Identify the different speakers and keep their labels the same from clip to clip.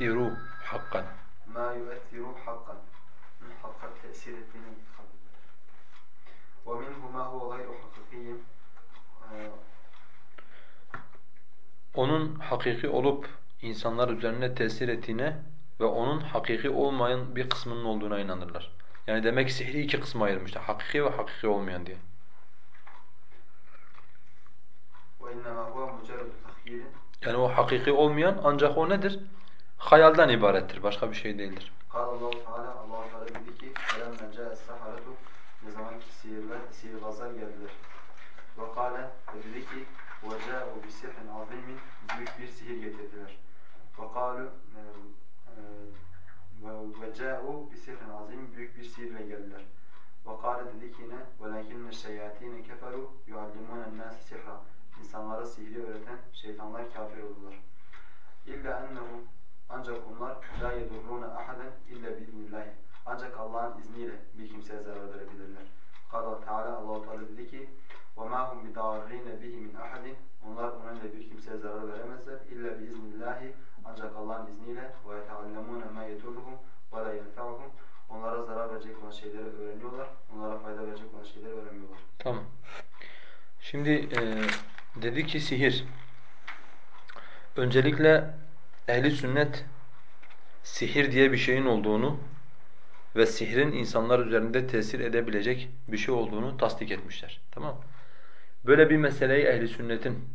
Speaker 1: yu'essiru hakkan.
Speaker 2: Ma yu'essiru hakkan.
Speaker 1: Hakka tesir ettiğini kabullenir. Ve minhu ma huve gayru hakikiyyim. Ee,
Speaker 2: onun hakiki olup insanlar üzerine tesir ettiğine ve onun hakiki olmayan bir kısmının olduğuna inanırlar. Yani demek sihri iki kısma ayırmışlar. Hakiki ve hakiki olmayan diye. Yani o hakiki olmayan ancak o nedir? hayalden ibarettir, başka bir şey değildir.
Speaker 1: Allahu Teala Allah Teala dedi ki: "Elem meca'es saharatu" ne zaman ki sihirler, sihirbazlar geldiler. Ve kâle dedi ki: "Ve câ'u bi sihrin azîmin" büyük bir sihir getirdiler. Ve kâlu e, e, ve câ'u bi sihrin azîm büyük bir sihirle geldiler. Ve kâle dedi ki yine: "Velâkinne şeyâtîne keferû yuallimûnen nâse sihra." İnsanlara sihri öğreten şeytanlar kafir oldular. İlla ennehum ancak onlar la yedurruna ahaden illa biiznillah. Ancak Allah'ın izniyle bir kimseye zarar verebilirler. Kâle Teala Allah Teala dedi ki: "Ve mâ hum bidarrîne bihi min ahadin." Onlar onunla bir kimseye zarar veremezler illa biiznillah. Ancak Allah'ın izniyle ve yeteallemûne mâ yedurruhum ve la yenfa'uhum. Onlara zarar verecek olan şeyleri öğreniyorlar. Onlara fayda verecek olan şeyleri öğrenmiyorlar.
Speaker 2: Tamam. Şimdi e, dedi ki sihir. Öncelikle ehli sünnet sihir diye bir şeyin olduğunu ve sihrin insanlar üzerinde tesir edebilecek bir şey olduğunu tasdik etmişler. Tamam? Böyle bir meseleyi ehli sünnetin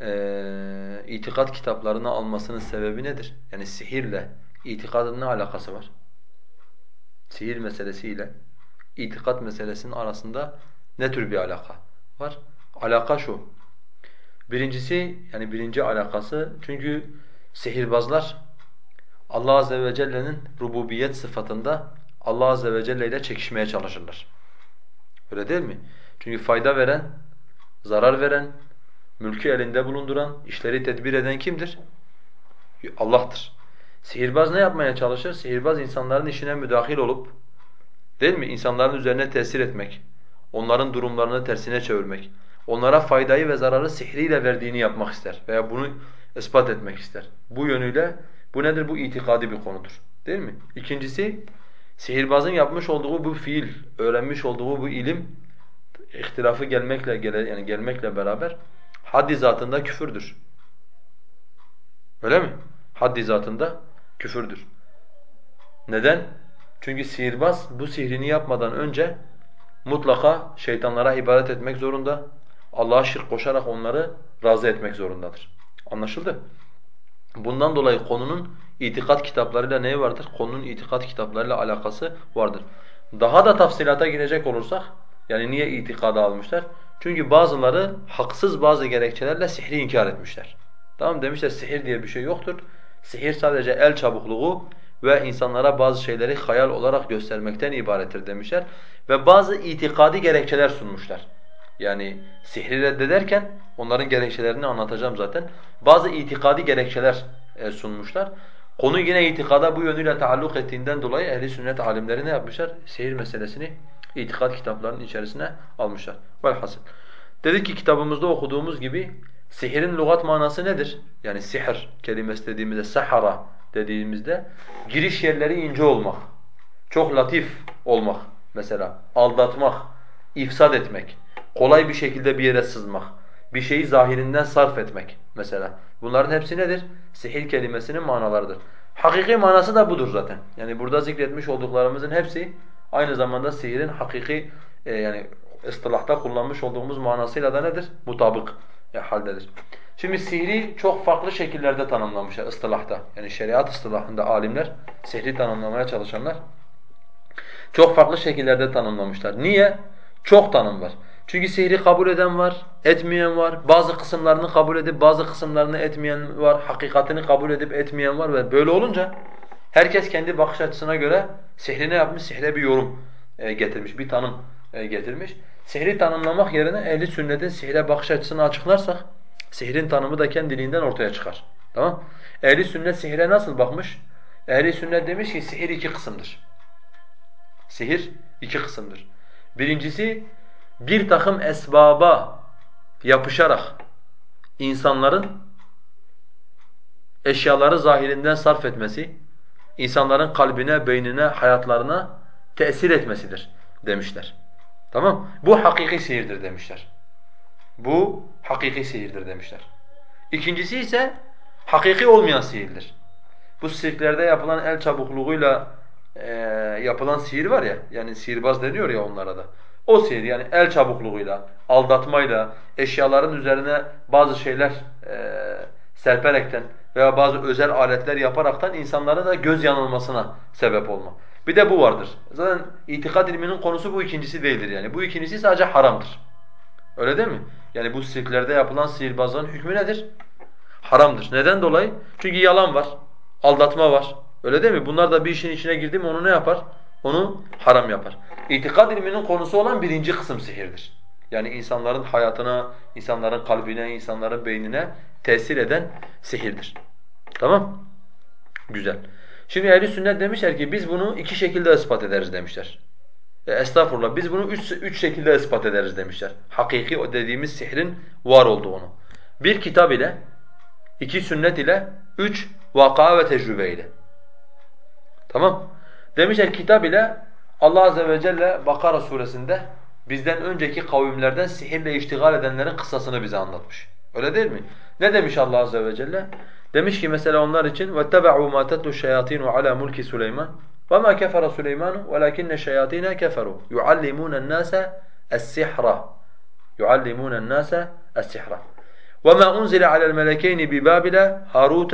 Speaker 2: e, itikat kitaplarına almasının sebebi nedir? Yani sihirle itikadın ne alakası var? Sihir meselesiyle itikat meselesinin arasında ne tür bir alaka var? Alaka şu. Birincisi yani birinci alakası çünkü sihirbazlar Allah azze ve celle'nin rububiyet sıfatında Allah azze ve celle ile çekişmeye çalışırlar. Öyle değil mi? Çünkü fayda veren, zarar veren, mülkü elinde bulunduran, işleri tedbir eden kimdir? Allah'tır. Sihirbaz ne yapmaya çalışır? Sihirbaz insanların işine müdahil olup, değil mi? İnsanların üzerine tesir etmek, onların durumlarını tersine çevirmek, onlara faydayı ve zararı sihriyle verdiğini yapmak ister veya bunu ispat etmek ister. Bu yönüyle bu nedir? Bu itikadi bir konudur. Değil mi? İkincisi, sihirbazın yapmış olduğu bu fiil, öğrenmiş olduğu bu ilim, ihtilafı gelmekle yani gelmekle beraber haddi zatında küfürdür. Öyle mi? Haddi zatında küfürdür. Neden? Çünkü sihirbaz bu sihrini yapmadan önce mutlaka şeytanlara ibadet etmek zorunda. Allah'a şirk koşarak onları razı etmek zorundadır. Anlaşıldı? Bundan dolayı konunun itikat kitaplarıyla neyi vardır? Konunun itikat kitaplarıyla alakası vardır. Daha da tafsilata girecek olursak, yani niye itikada almışlar? Çünkü bazıları haksız bazı gerekçelerle sihri inkar etmişler. Tamam demişler sihir diye bir şey yoktur. Sihir sadece el çabukluğu ve insanlara bazı şeyleri hayal olarak göstermekten ibarettir demişler. Ve bazı itikadi gerekçeler sunmuşlar. Yani sihri reddederken onların gerekçelerini anlatacağım zaten. Bazı itikadi gerekçeler e, sunmuşlar. Konu yine itikada bu yönüyle taalluk ettiğinden dolayı ehli sünnet alimleri ne yapmışlar? Sihir meselesini itikad kitaplarının içerisine almışlar. Velhasıl. Dedik ki kitabımızda okuduğumuz gibi sihirin lügat manası nedir? Yani sihir kelimesi dediğimizde, sahara dediğimizde giriş yerleri ince olmak, çok latif olmak mesela, aldatmak, ifsad etmek, kolay bir şekilde bir yere sızmak, bir şeyi zahirinden sarf etmek mesela. Bunların hepsi nedir? Sihir kelimesinin manalarıdır. Hakiki manası da budur zaten. Yani burada zikretmiş olduklarımızın hepsi aynı zamanda sihirin hakiki e, yani ıstılahta kullanmış olduğumuz manasıyla da nedir? Mutabık e, haldedir. Şimdi sihri çok farklı şekillerde tanımlamışlar ıstılahta. Yani şeriat ıstılahında alimler, sihri tanımlamaya çalışanlar çok farklı şekillerde tanımlamışlar. Niye? Çok tanım var. Çünkü sihri kabul eden var, etmeyen var. Bazı kısımlarını kabul edip bazı kısımlarını etmeyen var. Hakikatini kabul edip etmeyen var ve böyle olunca herkes kendi bakış açısına göre sihri ne yapmış? Sihre bir yorum e, getirmiş, bir tanım e, getirmiş. Sihri tanımlamak yerine ehli sünnetin sihre bakış açısını açıklarsak sihrin tanımı da kendiliğinden ortaya çıkar. Tamam? Ehli sünnet sihire nasıl bakmış? Ehli sünnet demiş ki sihir iki kısımdır. Sihir iki kısımdır. Birincisi bir takım esbaba yapışarak insanların eşyaları zahirinden sarf etmesi, insanların kalbine, beynine, hayatlarına tesir etmesidir demişler. Tamam? Bu hakiki sihirdir demişler. Bu hakiki sihirdir demişler. İkincisi ise hakiki olmayan sihirdir. Bu sirklerde yapılan el çabukluğuyla e, yapılan sihir var ya, yani sihirbaz deniyor ya onlara da. O sihir yani el çabukluğuyla, aldatmayla, eşyaların üzerine bazı şeyler e, serperekten veya bazı özel aletler yaparaktan insanlara da göz yanılmasına sebep olma. Bir de bu vardır. Zaten itikad ilminin konusu bu ikincisi değildir yani. Bu ikincisi sadece haramdır. Öyle değil mi? Yani bu sirklerde yapılan sihirbazların hükmü nedir? Haramdır. Neden dolayı? Çünkü yalan var, aldatma var. Öyle değil mi? Bunlar da bir işin içine girdi mi onu ne yapar? Onu haram yapar. İtikad ilminin konusu olan birinci kısım sihirdir. Yani insanların hayatına, insanların kalbine, insanların beynine tesir eden sihirdir. Tamam? Güzel. Şimdi ehli sünnet demişler ki biz bunu iki şekilde ispat ederiz demişler. E, estağfurullah biz bunu üç, üç şekilde ispat ederiz demişler. Hakiki o dediğimiz sihrin var olduğunu. Bir kitap ile, iki sünnet ile, üç vaka ve tecrübe ile. Tamam? Demişler kitap ile Allah azze ve celle Bakara suresinde bizden önceki kavimlerden sihirle iştigal edenlerin kıssasını bize anlatmış. Öyle değil mi? Ne demiş Allah azze ve celle? Demiş ki mesela onlar için وَاتَّبَعُوا مَا تَتْلُ الشَّيَاطِينُ عَلَى مُلْكِ سُلَيْمَانَ وَمَا كَفَرَ سُلَيْمَانُ وَلَكِنَّ الشَّيَاطِينَ كَفَرُوا يُعَلِّمُونَ النَّاسَ السِّحْرَ يُعَلِّمُونَ النَّاسَ السِّحْرَ وَمَا أُنْزِلَ عَلَى الْمَلَكَيْنِ بِبَابِلَ هَارُوتَ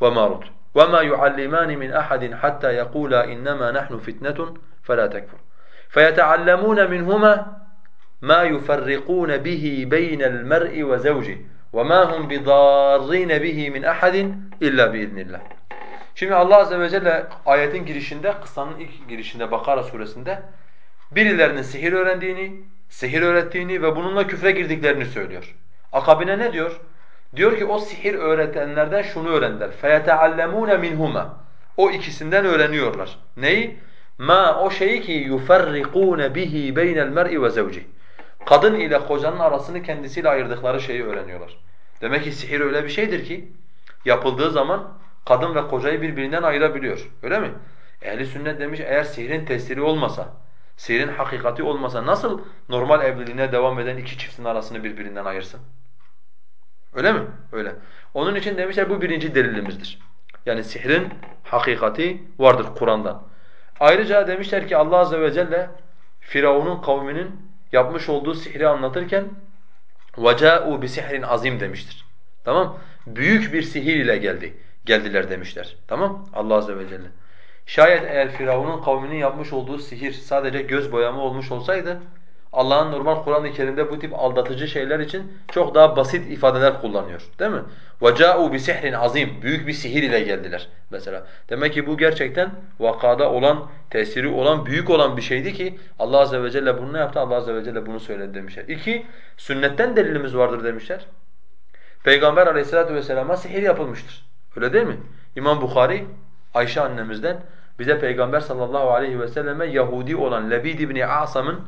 Speaker 2: وَمَارُوتَ وَمَا يُعَلِّمَانِ مِنْ أَحَدٍ حَتَّى يَقُولَا إِنَّمَا نَحْنُ فِتْنَةٌ فَلَا تَكْفُرْ فَيَتَعَلَّمُونَ مِنْهُمَا مَا يُفَرِّقُونَ بِهِ بَيْنَ الْمَرْءِ وَزَوْجِهِ وَمَا هُمْ بِضَارِّينَ بِهِ مِنْ أَحَدٍ إِلَّا بِإِذْنِ اللّٰهِ Şimdi Allah azze ve celle ayetin girişinde, kıssanın ilk girişinde Bakara suresinde birilerinin sihir öğrendiğini, sihir öğrettiğini ve bununla küfre girdiklerini söylüyor. Akabine ne diyor? Diyor ki o sihir öğretenlerden şunu öğrendiler. فَيَتَعَلَّمُونَ مِنْهُمَا O ikisinden öğreniyorlar. Neyi? Ma o şeyi ki yufarrikun bihi beynel mer'i ve zevci. Kadın ile kocanın arasını kendisiyle ayırdıkları şeyi öğreniyorlar. Demek ki sihir öyle bir şeydir ki yapıldığı zaman kadın ve kocayı birbirinden ayırabiliyor. Öyle mi? Ehli sünnet demiş eğer sihrin tesiri olmasa, sihrin hakikati olmasa nasıl normal evliliğine devam eden iki çiftin arasını birbirinden ayırsın? Öyle mi? Öyle. Onun için demişler bu birinci delilimizdir. Yani sihrin hakikati vardır Kur'an'dan. Ayrıca demişler ki Allah azze ve celle Firavun'un kavminin yapmış olduğu sihri anlatırken وَجَاءُوا بِسِحْرٍ azim demiştir. Tamam? Büyük bir sihir ile geldi. Geldiler demişler. Tamam? Allah azze ve celle. Şayet eğer Firavun'un kavminin yapmış olduğu sihir sadece göz boyama olmuş olsaydı Allah'ın normal Kur'an-ı Kerim'de bu tip aldatıcı şeyler için çok daha basit ifadeler kullanıyor. Değil mi? وَجَاءُوا بِسِحْرٍ azim Büyük bir sihir ile geldiler mesela. Demek ki bu gerçekten vakada olan, tesiri olan, büyük olan bir şeydi ki Allah azze ve celle bunu ne yaptı? Allah azze ve celle bunu söyledi demişler. İki, sünnetten delilimiz vardır demişler. Peygamber aleyhissalatu vesselama sihir yapılmıştır. Öyle değil mi? İmam Bukhari, Ayşe annemizden bize Peygamber sallallahu aleyhi ve selleme Yahudi olan Lebid ibn Asam'ın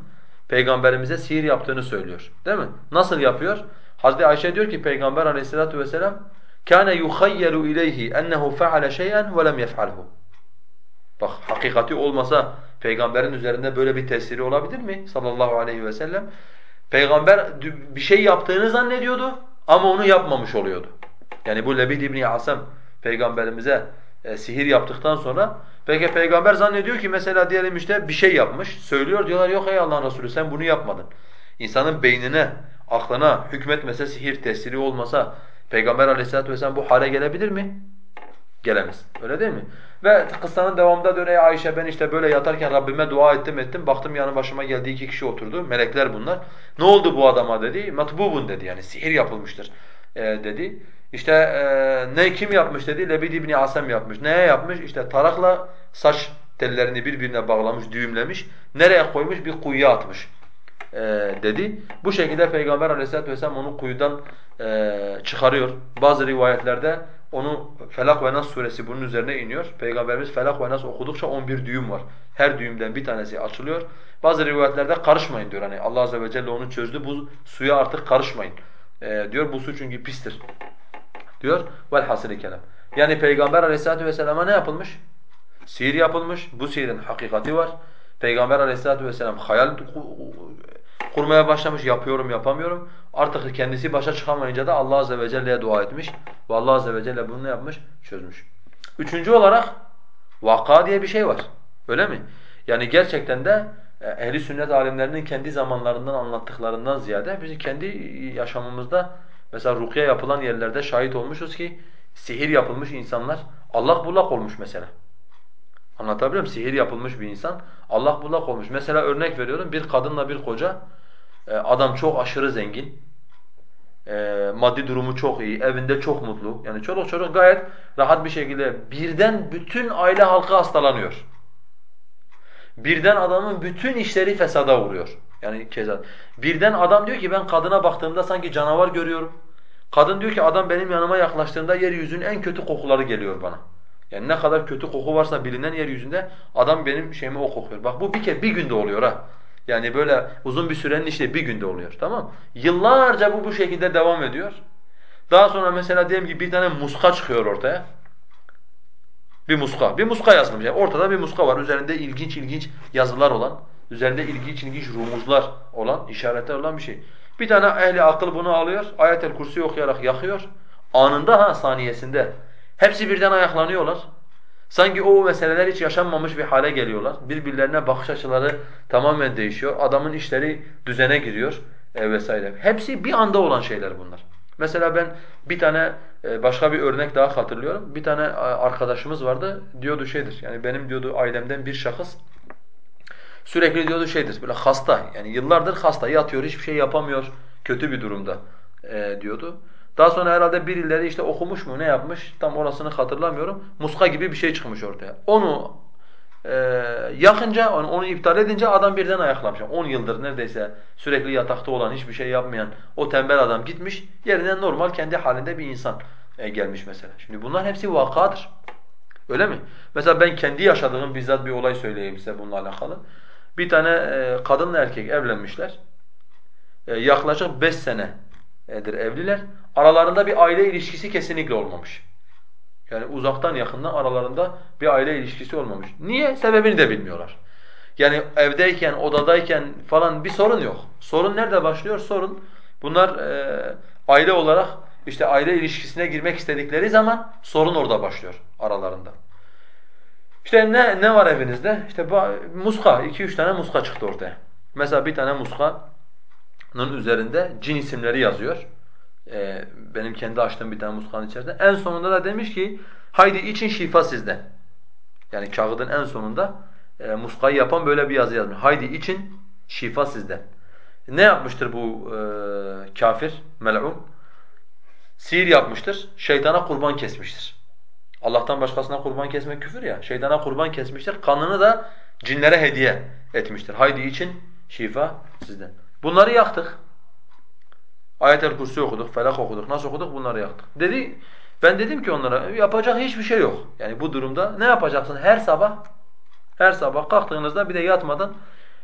Speaker 2: Peygamberimize sihir yaptığını söylüyor. Değil mi? Nasıl yapıyor? Hazreti Ayşe diyor ki Peygamber Aleyhissalatu vesselam kana yukhayyalu ileyhi ennehu faale şey'en ve lem yef'alhu. Bak hakikati olmasa peygamberin üzerinde böyle bir tesiri olabilir mi? Sallallahu aleyhi ve sellem. Peygamber bir şey yaptığını zannediyordu ama onu yapmamış oluyordu. Yani bu Lebid İbni Asam peygamberimize e, sihir yaptıktan sonra peki peygamber zannediyor ki mesela diyelim işte bir şey yapmış söylüyor diyorlar yok ey Allah'ın Resulü sen bunu yapmadın. İnsanın beynine, aklına hükmetmese sihir tesiri olmasa peygamber aleyhissalatu vesselam bu hale gelebilir mi? Gelemez. Öyle değil mi? Ve kıssanın devamında diyor ey Ayşe ben işte böyle yatarken Rabbime dua ettim ettim. Baktım yanı başıma geldi iki kişi oturdu. Melekler bunlar. Ne oldu bu adama dedi. Matbubun dedi yani sihir yapılmıştır e, dedi. İşte e, ne kim yapmış dedi? Lebid ibn Asem yapmış. Neye yapmış? İşte tarakla saç tellerini birbirine bağlamış, düğümlemiş. Nereye koymuş? Bir kuyuya atmış e, dedi. Bu şekilde Peygamber aleyhissalatu vesselam onu kuyudan e, çıkarıyor. Bazı rivayetlerde Onu Felak ve Nas suresi bunun üzerine iniyor. Peygamberimiz Felak ve Nas okudukça 11 düğüm var. Her düğümden bir tanesi açılıyor. Bazı rivayetlerde karışmayın diyor. Hani Allah azze ve celle onu çözdü. Bu suya artık karışmayın. Ee, diyor bu su çünkü pistir. Diyor. Velhasili kelam. Yani Peygamber Aleyhisselatü vesselam'a ne yapılmış? Sihir yapılmış. Bu sihirin hakikati var. Peygamber Aleyhisselatü vesselam hayal kurmaya başlamış. Yapıyorum, yapamıyorum. Artık kendisi başa çıkamayınca da Allah azze ve celle'ye dua etmiş. Ve Allah azze ve celle bunu ne yapmış? Çözmüş. Üçüncü olarak vaka diye bir şey var. Öyle mi? Yani gerçekten de e, ehli sünnet alimlerinin kendi zamanlarından anlattıklarından ziyade biz kendi yaşamımızda mesela rukiye yapılan yerlerde şahit olmuşuz ki sihir yapılmış insanlar Allah bullak olmuş mesela. Anlatabiliyor muyum? Sihir yapılmış bir insan Allah bullak olmuş. Mesela örnek veriyorum bir kadınla bir koca e, adam çok aşırı zengin e, maddi durumu çok iyi, evinde çok mutlu. Yani çoluk çocuk gayet rahat bir şekilde birden bütün aile halkı hastalanıyor. Birden adamın bütün işleri fesada uğruyor. Yani keza. Birden adam diyor ki ben kadına baktığımda sanki canavar görüyorum. Kadın diyor ki adam benim yanıma yaklaştığında yeryüzünün en kötü kokuları geliyor bana. Yani ne kadar kötü koku varsa bilinen yeryüzünde adam benim şeyimi o kokuyor. Bak bu bir kere bir günde oluyor ha. Yani böyle uzun bir sürenin işte bir günde oluyor tamam Yıllarca bu bu şekilde devam ediyor. Daha sonra mesela diyelim ki bir tane muska çıkıyor ortaya. Bir muska. Bir muska yazılmış. Yani ortada bir muska var. Üzerinde ilginç ilginç yazılar olan, üzerinde ilginç ilginç rumuzlar olan, işaretler olan bir şey. Bir tane ehli akıl bunu alıyor, ayet-el kursi okuyarak yakıyor. Anında ha saniyesinde. Hepsi birden ayaklanıyorlar. Sanki o meseleler hiç yaşanmamış bir hale geliyorlar. Birbirlerine bakış açıları tamamen değişiyor. Adamın işleri düzene giriyor e, vesaire. Hepsi bir anda olan şeyler bunlar. Mesela ben bir tane e, başka bir örnek daha hatırlıyorum. Bir tane e, arkadaşımız vardı. Diyordu şeydir. Yani benim diyordu ailemden bir şahıs sürekli diyordu şeydir. Böyle hasta. Yani yıllardır hasta. Yatıyor, hiçbir şey yapamıyor. Kötü bir durumda e, diyordu. Daha sonra herhalde birileri işte okumuş mu ne yapmış tam orasını hatırlamıyorum. Muska gibi bir şey çıkmış ortaya. Onu e, yakınca onu, onu iptal edince adam birden ayaklamış. 10 yıldır neredeyse sürekli yatakta olan hiçbir şey yapmayan o tembel adam gitmiş. Yerine normal kendi halinde bir insan e, gelmiş mesela. Şimdi bunlar hepsi vakadır. Öyle mi? Mesela ben kendi yaşadığım bizzat bir olay söyleyeyim size bununla alakalı. Bir tane e, kadınla erkek evlenmişler. E, yaklaşık 5 senedir evliler. Aralarında bir aile ilişkisi kesinlikle olmamış. Yani uzaktan yakından aralarında bir aile ilişkisi olmamış. Niye? Sebebini de bilmiyorlar. Yani evdeyken, odadayken falan bir sorun yok. Sorun nerede başlıyor? Sorun bunlar e, aile olarak işte aile ilişkisine girmek istedikleri zaman sorun orada başlıyor aralarında. İşte ne ne var evinizde? İşte muska, iki üç tane muska çıktı ortaya. Mesela bir tane muskanın üzerinde cin isimleri yazıyor e, benim kendi açtığım bir tane muskanın içerisinde. En sonunda da demiş ki haydi için şifa sizden. Yani kağıdın en sonunda e, muskayı yapan böyle bir yazı yazmış. Haydi için şifa sizden. Ne yapmıştır bu e, kafir, mel'un? Sihir yapmıştır, şeytana kurban kesmiştir. Allah'tan başkasına kurban kesmek küfür ya. Şeytana kurban kesmiştir, kanını da cinlere hediye etmiştir. Haydi için şifa sizden. Bunları yaktık. Ayet-el Kursi okuduk, Felak okuduk. Nasıl okuduk? Bunları yaktık. Dedi, ben dedim ki onlara yapacak hiçbir şey yok. Yani bu durumda ne yapacaksın? Her sabah her sabah kalktığınızda bir de yatmadan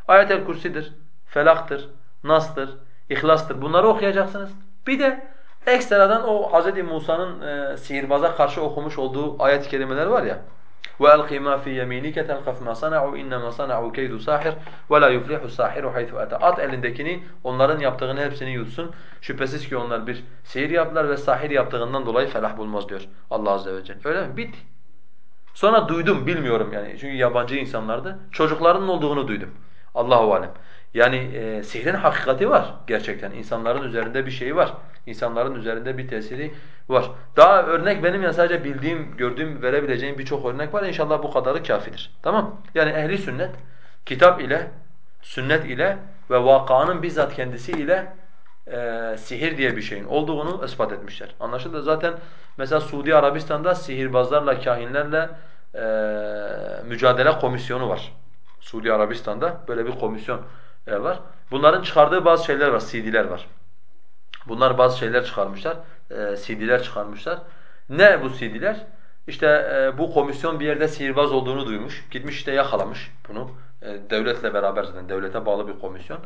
Speaker 2: Ayet-el Kursi'dir, Felak'tır, Nas'tır, İhlas'tır. Bunları okuyacaksınız. Bir de ekstradan o Hz. Musa'nın e, sihirbaza karşı okumuş olduğu ayet-i kerimeler var ya. وَأَلْقِ مَا فِي يَمِينِكَ تَلْقَفْ مَا صَنَعُوا اِنَّمَا صَنَعُوا كَيْدُ سَاحِرٍ وَلَا يُفْلِحُ السَّاحِرُ حَيْثُ أَتَى At elindekini, onların yaptığını hepsini yutsun. Şüphesiz ki onlar bir sihir yaptılar ve sahir yaptığından dolayı felah bulmaz diyor Allah Azze ve Celle. Öyle mi? Bit. Sonra duydum, bilmiyorum yani çünkü yabancı insanlardı. Çocukların olduğunu duydum. Allahu alem. Yani e, sihrin hakikati var gerçekten. İnsanların üzerinde bir şeyi var. İnsanların üzerinde bir tesiri var. Daha örnek benim ya sadece bildiğim, gördüğüm, verebileceğim birçok örnek var. İnşallah bu kadarı kafidir. Tamam? Yani ehli sünnet kitap ile, sünnet ile ve vakanın bizzat kendisi ile e, sihir diye bir şeyin olduğunu ispat etmişler. Anlaşıldı? Zaten mesela Suudi Arabistan'da sihirbazlarla, kahinlerle e, mücadele komisyonu var. Suudi Arabistan'da böyle bir komisyon e, var. Bunların çıkardığı bazı şeyler var, CD'ler var. Bunlar bazı şeyler çıkarmışlar, e, CD'ler çıkarmışlar. Ne bu CD'ler? İşte e, bu komisyon bir yerde sihirbaz olduğunu duymuş. Gitmiş işte yakalamış bunu. E, devletle beraber zaten devlete bağlı bir komisyon.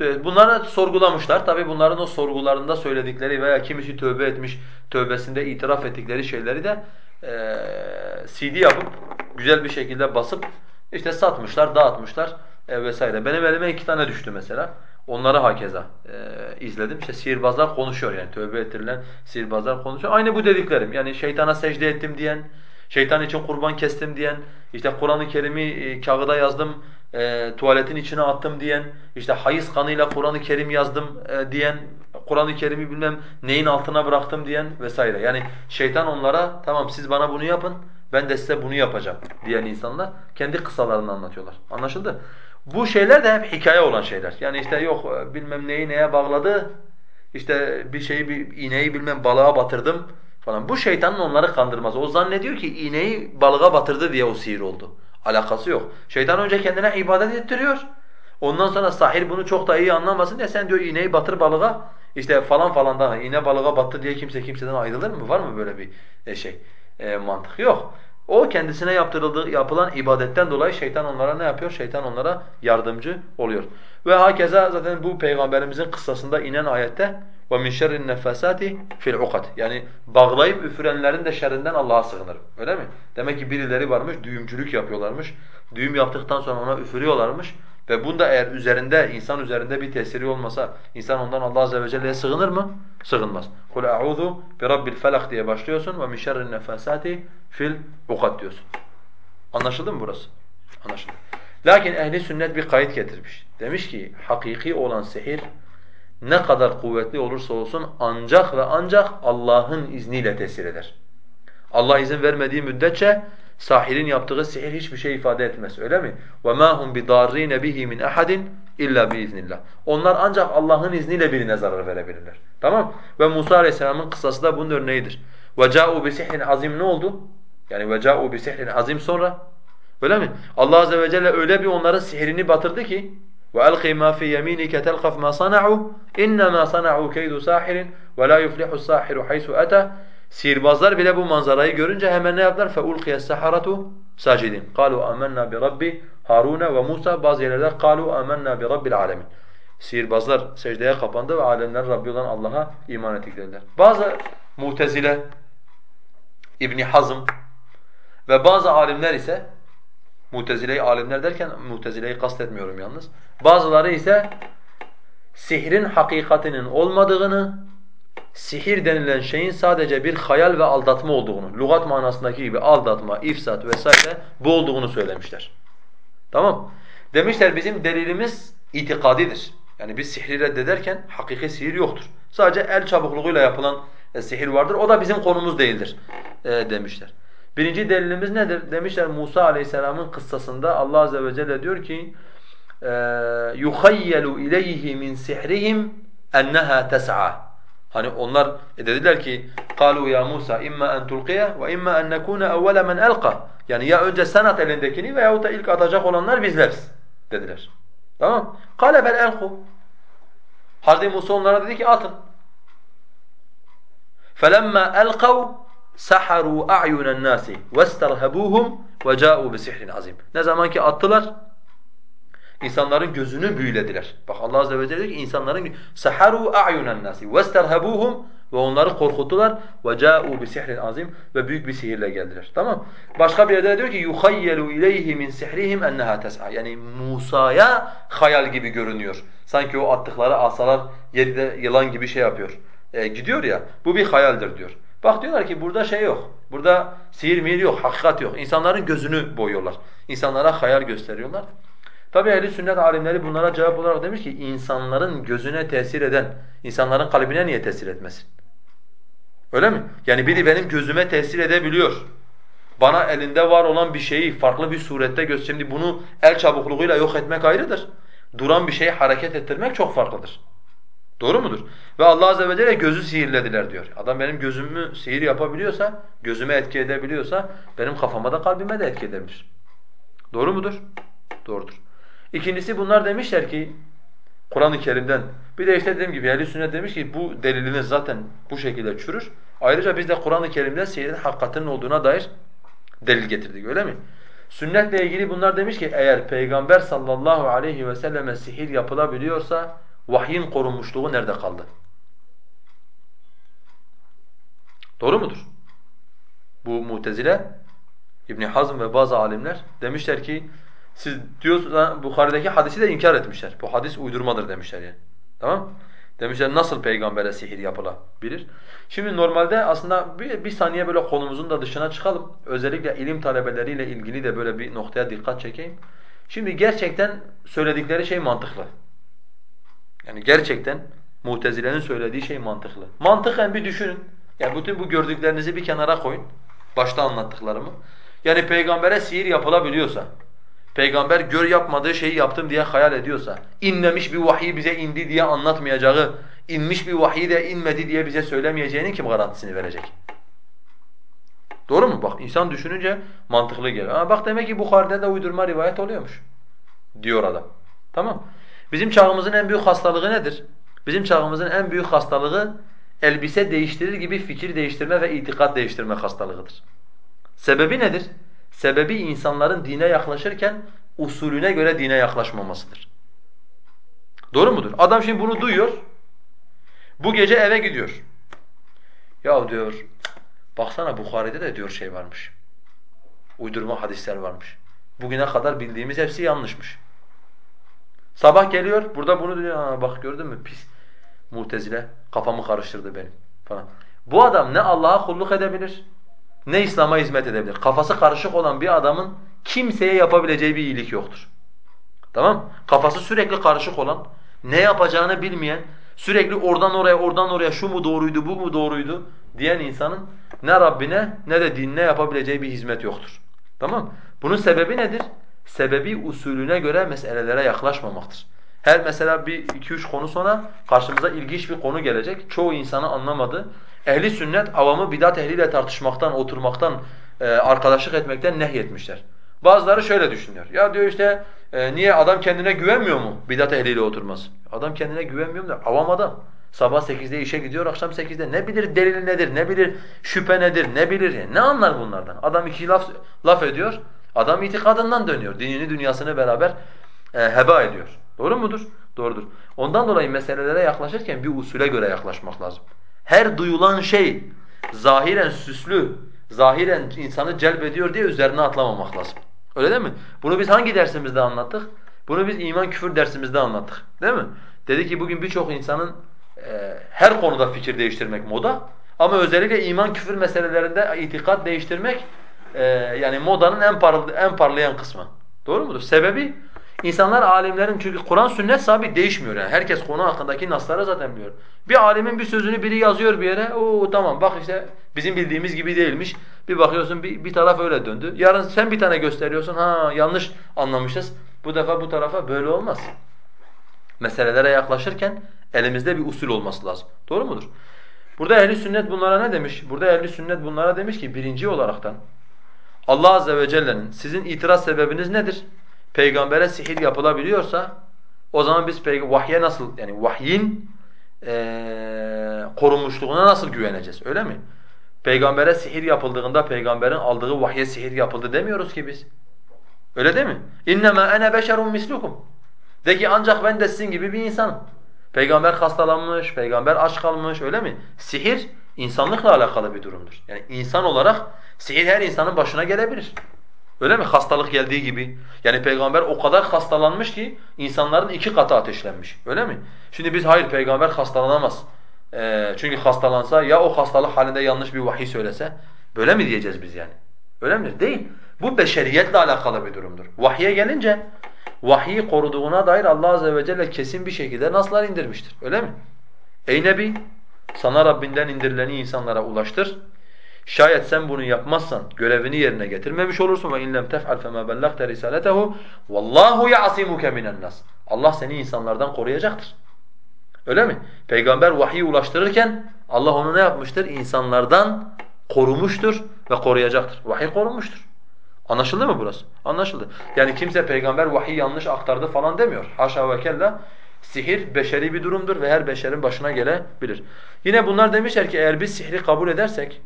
Speaker 2: Bunları sorgulamışlar. Tabi bunların o sorgularında söyledikleri veya kimisi tövbe etmiş, tövbesinde itiraf ettikleri şeyleri de e, CD yapıp güzel bir şekilde basıp işte satmışlar, dağıtmışlar e, vesaire. Benim elime iki tane düştü mesela. Onları hakeza e, izledim. İşte sihirbazlar konuşuyor yani tövbe ettirilen sihirbazlar konuşuyor. Aynı bu dediklerim. Yani şeytana secde ettim diyen, şeytan için kurban kestim diyen, işte Kur'an-ı Kerim'i e, kağıda yazdım, e, tuvaletin içine attım diyen, işte hayız kanıyla Kur'an-ı Kerim yazdım e, diyen, Kur'an-ı Kerim'i bilmem neyin altına bıraktım diyen vesaire. Yani şeytan onlara tamam siz bana bunu yapın, ben de size bunu yapacağım diyen insanlar kendi kısalarını anlatıyorlar. Anlaşıldı? Bu şeyler de hep hikaye olan şeyler. Yani işte yok e, bilmem neyi neye bağladı, işte bir şeyi bir iğneyi bilmem balığa batırdım falan. Bu şeytanın onları kandırmaz. O zannediyor ki iğneyi balığa batırdı diye o sihir oldu. Alakası yok. Şeytan önce kendine ibadet ettiriyor. Ondan sonra sahir bunu çok da iyi anlamasın diye sen diyor iğneyi batır balığa işte falan falan da iğne balığa battı diye kimse kimseden ayrılır mı? Var mı böyle bir e, şey e, mantık? Yok. O kendisine yaptırıldığı yapılan ibadetten dolayı şeytan onlara ne yapıyor? Şeytan onlara yardımcı oluyor. Ve hakeza zaten bu peygamberimizin kıssasında inen ayette ve min şerrin nefasati fil ukad. Yani bağlayıp üfürenlerin de şerrinden Allah'a sığınırım. Öyle mi? Demek ki birileri varmış, düğümcülük yapıyorlarmış. Düğüm yaptıktan sonra ona üfürüyorlarmış. Ve bunda eğer üzerinde, insan üzerinde bir tesiri olmasa, insan ondan Allah Azze ve Celle'ye sığınır mı? Sığınmaz. قُلْ اَعُوذُ بِرَبِّ الْفَلَقِ diye başlıyorsun. وَمِنْ شَرِّ النَّفَّاسَاتِ fil ukat diyorsun. Anlaşıldı mı burası? Anlaşıldı. Lakin ehli sünnet bir kayıt getirmiş. Demiş ki hakiki olan sihir ne kadar kuvvetli olursa olsun ancak ve ancak Allah'ın izniyle tesir eder. Allah izin vermediği müddetçe sahirin yaptığı sihir hiçbir şey ifade etmez. Öyle mi? وَمَا هُمْ بِضَارِّينَ بِهِ مِنْ اَحَدٍ illa biiznillah. Onlar ancak Allah'ın izniyle birine zarar verebilirler. Tamam? Ve Musa Aleyhisselam'ın kıssası da bunun örneğidir. وَجَاءُوا بِسِحْرٍ azim ne oldu? Yani وَجَاءُوا بِسِحْرٍ azim sonra. Öyle mi? Allah Azze ve Celle öyle bir onların sihirini batırdı ki وَأَلْقِ مَا فِي يَمِينِكَ تَلْقَفْ مَا صَنَعُوا اِنَّمَا صَنَعُوا كَيْدُ سَاحِرٍ وَلَا يُفْلِحُ السَّاحِرُ حَيْثُ أَتَى Sihirbazlar bile bu manzarayı görünce hemen ne yaptılar? فَاُلْقِيَ السَّحَرَةُ سَاجِدِينَ قَالُوا آمَنَّا بِرَبِّ Harun ve Musa bazı yerlerde قَالُوا آمَنَّا بِرَبِّ الْعَالَمِينَ Sihirbazlar secdeye kapandı ve alemler Rabbi olan Allah'a iman ettik dediler. Bazı Mutezile, İbn Hazm ve bazı alimler ise Mutezile'yi alimler derken Mutezile'yi kastetmiyorum yalnız. Bazıları ise sihrin hakikatinin olmadığını, sihir denilen şeyin sadece bir hayal ve aldatma olduğunu, lügat manasındaki gibi aldatma, ifsat vesaire bu olduğunu söylemişler. Tamam Demişler bizim delilimiz itikadidir. Yani biz sihri reddederken hakiki sihir yoktur. Sadece el çabukluğuyla yapılan e, sihir vardır. O da bizim konumuz değildir e, demişler. Birinci delilimiz nedir? Demişler Musa Aleyhisselam'ın kıssasında Allah Azze ve Celle diyor ki يُخَيَّلُ اِلَيْهِ مِنْ سِحْرِهِمْ اَنَّهَا تَسْعَى Hani onlar e, dediler ki قالوا ya Musa imma en tulqiya ve imma en nekuna evvela men elqa. Yani ya önce sen at elindekini veyahut da ilk atacak olanlar bizleriz dediler. Tamam? Kale bel elqu. Hazreti Musa onlara dedi ki atın. فَلَمَّا أَلْقَوْا سَحَرُوا أَعْيُنَ النَّاسِ وَاسْتَرْهَبُوهُمْ وَجَاءُوا بِسِحْرٍ azim. Ne zaman ki attılar, İnsanların gözünü büyülediler. Bak Allah azze ve celle diyor ki insanların saharu a'yunan nasi westerhabuhum ve onları korkuttular ve ca'u bi sihrin azim ve büyük bir sihirle geldiler. Tamam? Başka bir yerde diyor ki yuhayyalu ileyhi min sihrihim enneha tes'a. Yani Musa'ya hayal gibi görünüyor. Sanki o attıkları asalar yerde yılan gibi şey yapıyor. E, gidiyor ya. Bu bir hayaldir diyor. Bak diyorlar ki burada şey yok. Burada sihir mihir yok, hakikat yok. İnsanların gözünü boyuyorlar. İnsanlara hayal gösteriyorlar. Tabi ehli sünnet alimleri bunlara cevap olarak demiş ki insanların gözüne tesir eden, insanların kalbine niye tesir etmesin? Öyle mi? Yani biri benim gözüme tesir edebiliyor. Bana elinde var olan bir şeyi farklı bir surette gösterdi. Bunu el çabukluğuyla yok etmek ayrıdır. Duran bir şeyi hareket ettirmek çok farklıdır. Doğru mudur? Ve Allah azze ve celle gözü sihirlediler diyor. Adam benim gözümü sihir yapabiliyorsa, gözüme etki edebiliyorsa benim kafama da kalbime de etki edebilir. Doğru mudur? Doğrudur. İkincisi bunlar demişler ki Kur'an-ı Kerim'den bir de işte dediğim gibi ehl Sünnet demiş ki bu deliliniz zaten bu şekilde çürür. Ayrıca biz de Kur'an-ı Kerim'de sihirin hakikatinin olduğuna dair delil getirdik öyle mi? Sünnetle ilgili bunlar demiş ki eğer Peygamber sallallahu aleyhi ve selleme sihir yapılabiliyorsa vahyin korunmuşluğu nerede kaldı? Doğru mudur? Bu Mutezile, İbn Hazm ve bazı alimler demişler ki siz diyorsunuz Bukhari'deki hadisi de inkar etmişler. Bu hadis uydurmadır demişler yani. Tamam? Demişler nasıl peygambere sihir yapılabilir? Şimdi normalde aslında bir, bir saniye böyle konumuzun da dışına çıkalım. Özellikle ilim talebeleriyle ilgili de böyle bir noktaya dikkat çekeyim. Şimdi gerçekten söyledikleri şey mantıklı. Yani gerçekten Mutezile'nin söylediği şey mantıklı. Mantıken bir düşünün. Yani bütün bu gördüklerinizi bir kenara koyun. Başta anlattıklarımı. Yani peygambere sihir yapılabiliyorsa, peygamber gör yapmadığı şeyi yaptım diye hayal ediyorsa, inmemiş bir vahiy bize indi diye anlatmayacağı, inmiş bir vahiy de inmedi diye bize söylemeyeceğinin kim garantisini verecek? Doğru mu? Bak insan düşününce mantıklı geliyor. Ama bak demek ki Bukhari'de de uydurma rivayet oluyormuş. Diyor adam. Tamam. Bizim çağımızın en büyük hastalığı nedir? Bizim çağımızın en büyük hastalığı elbise değiştirir gibi fikir değiştirme ve itikat değiştirme hastalığıdır. Sebebi nedir? Sebebi insanların dine yaklaşırken usulüne göre dine yaklaşmamasıdır. Doğru mudur? Adam şimdi bunu duyuyor. Bu gece eve gidiyor. Ya diyor, baksana Bukhari'de de diyor şey varmış. Uydurma hadisler varmış. Bugüne kadar bildiğimiz hepsi yanlışmış. Sabah geliyor, burada bunu diyor, Aa, bak gördün mü pis mutezile kafamı karıştırdı benim falan. Bu adam ne Allah'a kulluk edebilir, ne İslam'a hizmet edebilir. Kafası karışık olan bir adamın kimseye yapabileceği bir iyilik yoktur. Tamam? Kafası sürekli karışık olan, ne yapacağını bilmeyen, sürekli oradan oraya, oradan oraya şu mu doğruydu, bu mu doğruydu diyen insanın ne Rabbine ne de dinine yapabileceği bir hizmet yoktur. Tamam? Bunun sebebi nedir? Sebebi usulüne göre meselelere yaklaşmamaktır. Her mesela bir iki üç konu sonra karşımıza ilginç bir konu gelecek. Çoğu insanı anlamadı. Ehli sünnet avamı bidat ehliyle tartışmaktan, oturmaktan, e, arkadaşlık etmekten nehyetmişler. Bazıları şöyle düşünüyor. Ya diyor işte e, niye adam kendine güvenmiyor mu bidat ehliyle oturmaz? Adam kendine güvenmiyor mu da avam adam. Sabah sekizde işe gidiyor, akşam sekizde ne bilir delil nedir, ne bilir şüphe nedir, ne bilir yani. Ne anlar bunlardan? Adam iki laf laf ediyor, adam itikadından dönüyor. Dinini, dünyasını beraber e, heba ediyor. Doğru mudur? Doğrudur. Ondan dolayı meselelere yaklaşırken bir usule göre yaklaşmak lazım. Her duyulan şey zahiren süslü, zahiren insanı celbediyor diye üzerine atlamamak lazım. Öyle değil mi? Bunu biz hangi dersimizde anlattık? Bunu biz iman küfür dersimizde anlattık. Değil mi? Dedi ki bugün birçok insanın e, her konuda fikir değiştirmek moda ama özellikle iman küfür meselelerinde itikat değiştirmek e, yani modanın en, parlı, en parlayan kısmı. Doğru mudur? Sebebi İnsanlar alimlerin çünkü Kur'an sünnet sabit değişmiyor yani. Herkes konu hakkındaki nasları zaten biliyor. Bir alimin bir sözünü biri yazıyor bir yere. Oo tamam bak işte bizim bildiğimiz gibi değilmiş. Bir bakıyorsun bir, bir taraf öyle döndü. Yarın sen bir tane gösteriyorsun. Ha yanlış anlamışız. Bu defa bu tarafa böyle olmaz. Meselelere yaklaşırken elimizde bir usul olması lazım. Doğru mudur? Burada ehli sünnet bunlara ne demiş? Burada ehli sünnet bunlara demiş ki birinci olaraktan Allah azze ve celle'nin sizin itiraz sebebiniz nedir? Peygambere sihir yapılabiliyorsa o zaman biz vahye nasıl yani vahyin e, korunmuşluğuna nasıl güveneceğiz öyle mi? Peygambere sihir yapıldığında peygamberin aldığı vahye sihir yapıldı demiyoruz ki biz. Öyle değil mi? İnnemâ ene beşerun mislukum. De ki ancak ben de sizin gibi bir insanım. Peygamber hastalanmış, peygamber aç kalmış öyle mi? Sihir insanlıkla alakalı bir durumdur. Yani insan olarak sihir her insanın başına gelebilir. Öyle mi? Hastalık geldiği gibi. Yani peygamber o kadar hastalanmış ki insanların iki katı ateşlenmiş. Öyle mi? Şimdi biz hayır peygamber hastalanamaz. Ee, çünkü hastalansa ya o hastalık halinde yanlış bir vahiy söylese böyle mi diyeceğiz biz yani? Öyle mi? Değil. Bu beşeriyetle alakalı bir durumdur. Vahye gelince vahyi koruduğuna dair Allah azze ve celle kesin bir şekilde naslar indirmiştir. Öyle mi? Ey Nebi sana Rabbinden indirileni insanlara ulaştır. Şayet sen bunu yapmazsan görevini yerine getirmemiş olursun ve in lem tef'al fema bellagte risaletehu vallahu ya'simuke minen nas. Allah seni insanlardan koruyacaktır. Öyle mi? Peygamber vahiy ulaştırırken Allah onu ne yapmıştır? İnsanlardan korumuştur ve koruyacaktır. Vahiy korunmuştur. Anlaşıldı mı burası? Anlaşıldı. Yani kimse peygamber vahiy yanlış aktardı falan demiyor. Haşa ve kella. Sihir beşeri bir durumdur ve her beşerin başına gelebilir. Yine bunlar demişler ki eğer biz sihri kabul edersek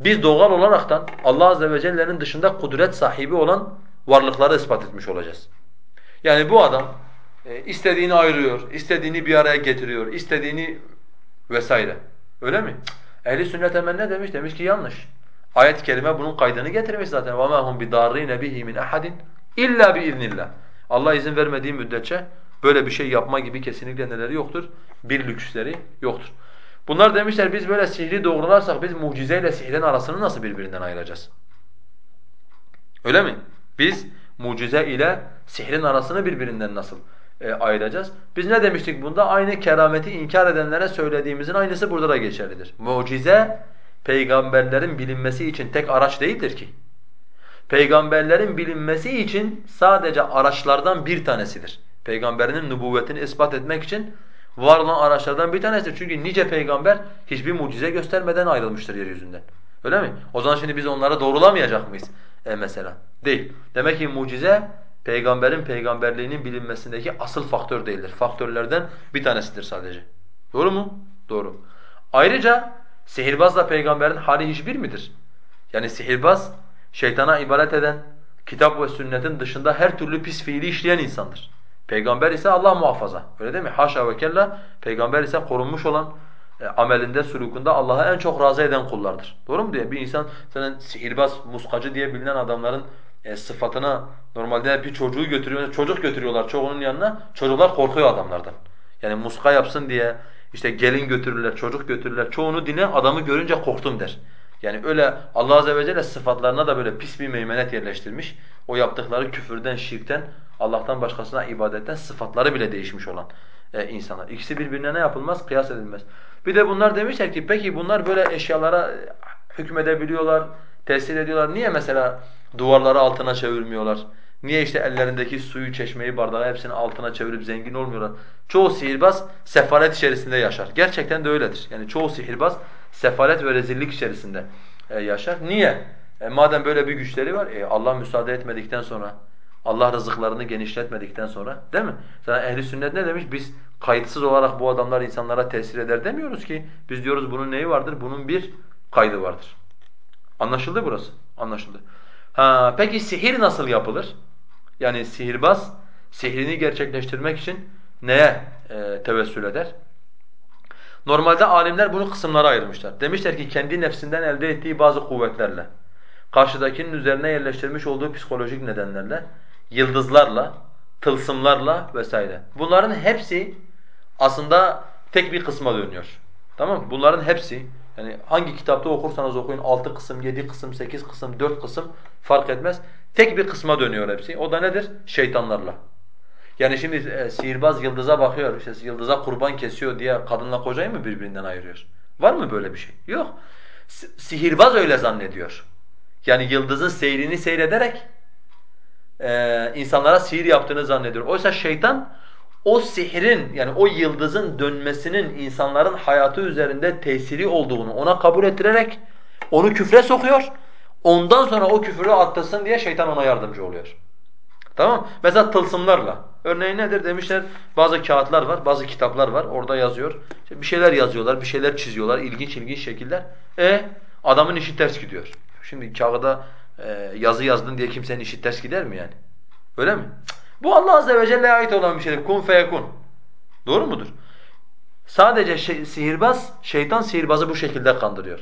Speaker 2: biz doğal olaraktan Allah azze ve celle'nin dışında kudret sahibi olan varlıkları ispat etmiş olacağız. Yani bu adam e, istediğini ayırıyor, istediğini bir araya getiriyor, istediğini vesaire. Öyle mi? Ehli sünnet hemen ne demiş? Demiş ki yanlış. Ayet-i kerime bunun kaydını getirmiş zaten. وَمَا هُمْ بِدَارِّينَ بِهِ مِنْ اَحَدٍ اِلَّا بِاِذْنِ Allah izin vermediği müddetçe böyle bir şey yapma gibi kesinlikle neleri yoktur? Bir lüksleri yoktur. Bunlar demişler biz böyle sihri doğrularsak biz mucizeyle sihrin arasını nasıl birbirinden ayıracağız? Öyle mi? Biz mucize ile sihrin arasını birbirinden nasıl e, ayıracağız? Biz ne demiştik bunda? Aynı kerameti inkar edenlere söylediğimizin aynısı burada da geçerlidir. Mucize peygamberlerin bilinmesi için tek araç değildir ki. Peygamberlerin bilinmesi için sadece araçlardan bir tanesidir. Peygamberinin nübüvvetini ispat etmek için var olan araçlardan bir tanesidir. Çünkü nice peygamber hiçbir mucize göstermeden ayrılmıştır yeryüzünden. Öyle mi? O zaman şimdi biz onları doğrulamayacak mıyız? E mesela. Değil. Demek ki mucize peygamberin peygamberliğinin bilinmesindeki asıl faktör değildir. Faktörlerden bir tanesidir sadece. Doğru mu? Doğru. Ayrıca sihirbazla peygamberin hali hiçbir midir? Yani sihirbaz şeytana ibadet eden, kitap ve sünnetin dışında her türlü pis fiili işleyen insandır. Peygamber ise Allah muhafaza. Öyle değil mi? Haşa ve kella peygamber ise korunmuş olan, e, amelinde, sulukunda Allah'a en çok razı eden kullardır. Doğru mu diye? Bir insan senin sihirbaz, muskacı diye bilinen adamların e, sıfatına normalde bir çocuğu götürüyor, çocuk götürüyorlar çoğunun yanına. Çocuklar korkuyor adamlardan. Yani muska yapsın diye işte gelin götürürler, çocuk götürürler. Çoğunu dine adamı görünce korktum der. Yani öyle Allah azze ve celle sıfatlarına da böyle pis bir meymenet yerleştirmiş. O yaptıkları küfürden, şirkten, Allah'tan başkasına ibadetten sıfatları bile değişmiş olan e, insanlar. İkisi birbirine ne yapılmaz? Kıyas edilmez. Bir de bunlar demişler ki peki bunlar böyle eşyalara hükmedebiliyorlar, tesir ediyorlar. Niye mesela duvarları altına çevirmiyorlar? Niye işte ellerindeki suyu, çeşmeyi, bardağı hepsini altına çevirip zengin olmuyorlar? Çoğu sihirbaz sefalet içerisinde yaşar. Gerçekten de öyledir. Yani çoğu sihirbaz sefalet ve rezillik içerisinde e, yaşar. Niye? E, madem böyle bir güçleri var, e, Allah müsaade etmedikten sonra, Allah rızıklarını genişletmedikten sonra değil mi? Sana ehli sünnet ne demiş? Biz kayıtsız olarak bu adamlar insanlara tesir eder demiyoruz ki. Biz diyoruz bunun neyi vardır? Bunun bir kaydı vardır. Anlaşıldı burası? Anlaşıldı. Ha, peki sihir nasıl yapılır? Yani sihirbaz sihrini gerçekleştirmek için neye e, tevessül eder? Normalde alimler bunu kısımlara ayırmışlar. Demişler ki kendi nefsinden elde ettiği bazı kuvvetlerle, karşıdakinin üzerine yerleştirmiş olduğu psikolojik nedenlerle, yıldızlarla, tılsımlarla vesaire. Bunların hepsi aslında tek bir kısma dönüyor. Tamam mı? Bunların hepsi yani hangi kitapta okursanız okuyun 6 kısım, 7 kısım, 8 kısım, 4 kısım fark etmez. Tek bir kısma dönüyor hepsi. O da nedir? Şeytanlarla. Yani şimdi e, sihirbaz yıldıza bakıyor, işte yıldıza kurban kesiyor diye kadınla kocayı mı birbirinden ayırıyor? Var mı böyle bir şey? Yok. Sihirbaz öyle zannediyor. Yani yıldızın seyrini seyrederek e, insanlara sihir yaptığını zannediyor. Oysa şeytan o sihrin yani o yıldızın dönmesinin insanların hayatı üzerinde tesiri olduğunu ona kabul ettirerek onu küfre sokuyor. Ondan sonra o küfürü attırsın diye şeytan ona yardımcı oluyor. Tamam Mesela tılsımlarla. Örneğin nedir demişler? Bazı kağıtlar var, bazı kitaplar var. Orada yazıyor. İşte bir şeyler yazıyorlar, bir şeyler çiziyorlar. ilginç ilginç şekiller. E adamın işi ters gidiyor. Şimdi kağıda e, yazı yazdın diye kimsenin işi ters gider mi yani? Öyle mi? Bu Allah azze ve celle'ye ait olan bir şeydir. Kun feyekun. Doğru mudur? Sadece şey, sihirbaz, şeytan sihirbazı bu şekilde kandırıyor.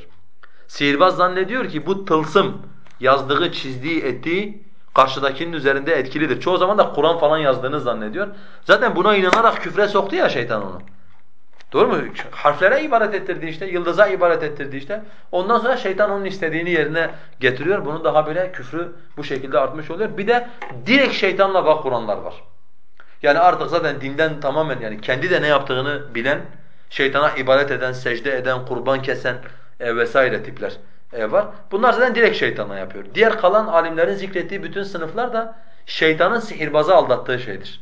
Speaker 2: Sihirbaz zannediyor ki bu tılsım yazdığı, çizdiği, ettiği karşıdakinin üzerinde etkilidir. Çoğu zaman da Kur'an falan yazdığını zannediyor. Zaten buna inanarak küfre soktu ya şeytan onu. Doğru mu? Harflere ibaret ettirdi işte, yıldıza ibaret ettirdi işte. Ondan sonra şeytan onun istediğini yerine getiriyor. Bunun daha böyle küfrü bu şekilde artmış oluyor. Bir de direkt şeytanla bak Kur'anlar var. Yani artık zaten dinden tamamen yani kendi de ne yaptığını bilen, şeytana ibadet eden, secde eden, kurban kesen e, vesaire tipler e, var. Bunlar zaten direkt şeytanla yapıyor. Diğer kalan alimlerin zikrettiği bütün sınıflar da şeytanın sihirbazı aldattığı şeydir.